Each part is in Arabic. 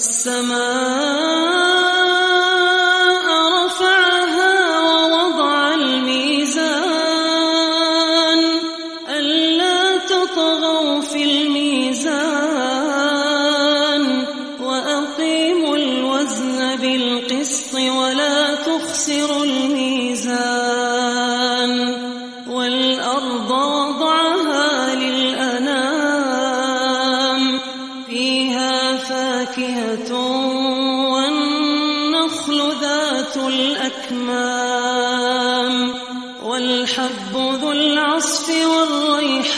والسماء فاكهة والنخل ذات الأكمام والحب ذو العصف والريحان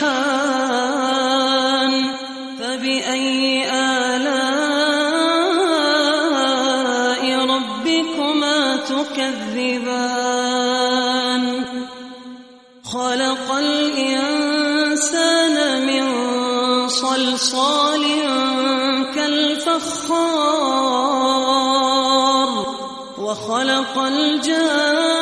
فبأي آلاء ربكما تكذبان؟ خلق الإنسان من صلصال كالفخار وخلق الجان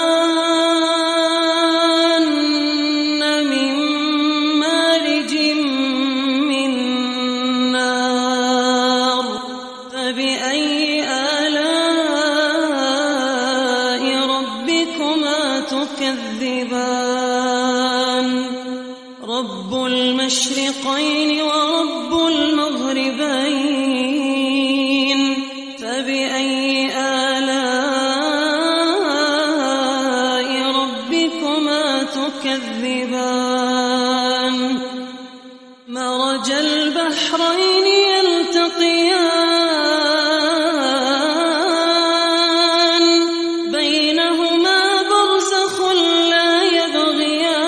تكذبان مرج البحرين يلتقيان. بينهما برزخ لا يبغيان.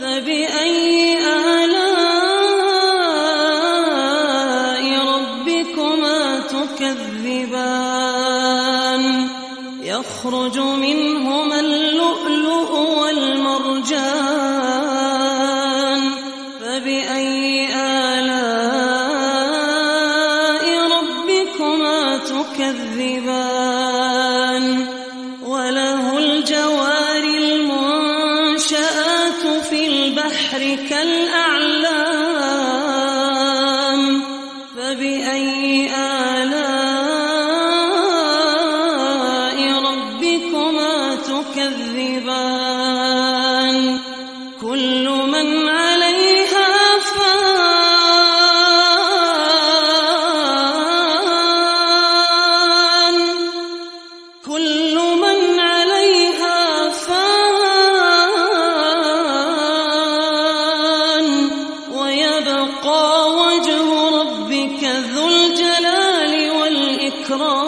فبأي آلاء ربكما تكذبان. يخرج منهما البحر كالأعلام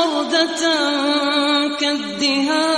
وردة كالدهان.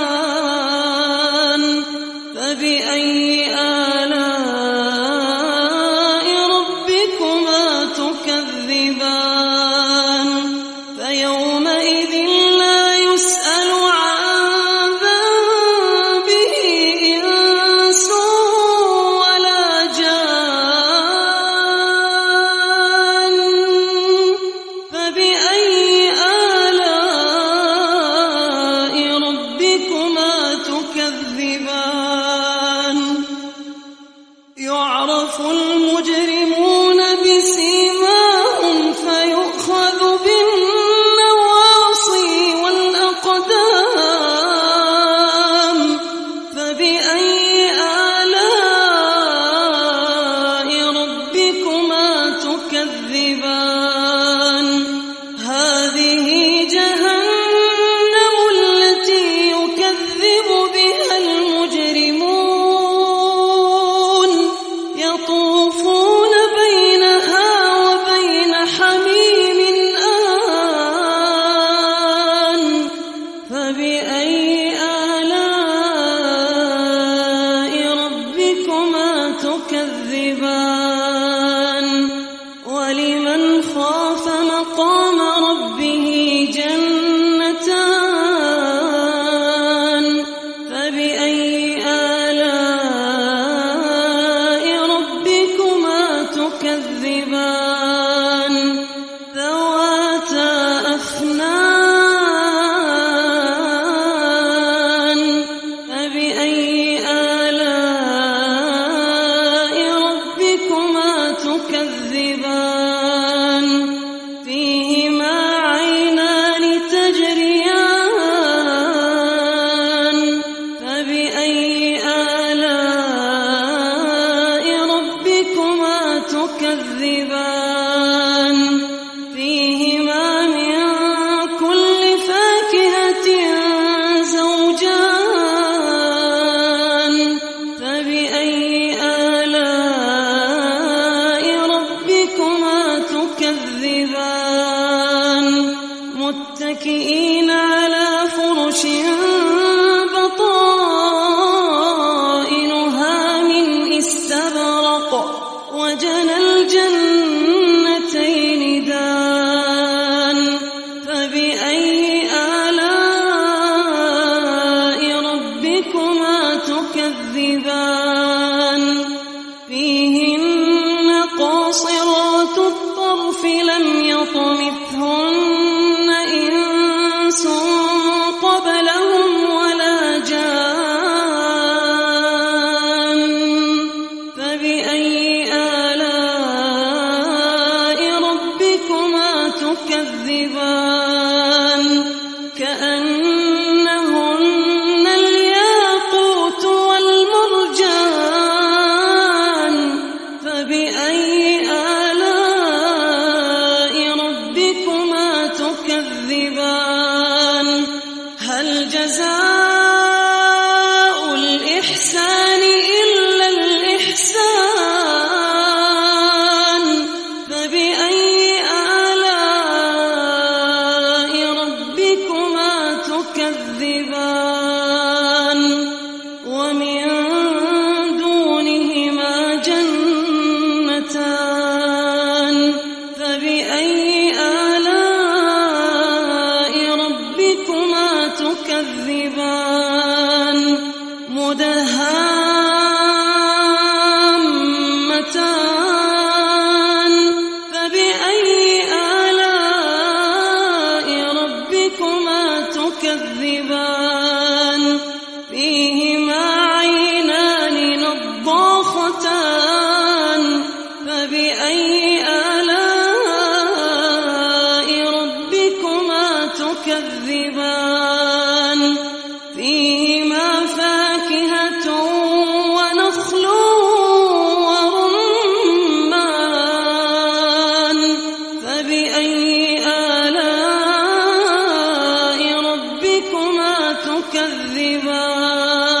لم يطمثهن. يكذبان مدهامتان فبأي آلاء ربكما تكذبان؟ فيهما عينان نضاختان فبأي ربكما تكذبان.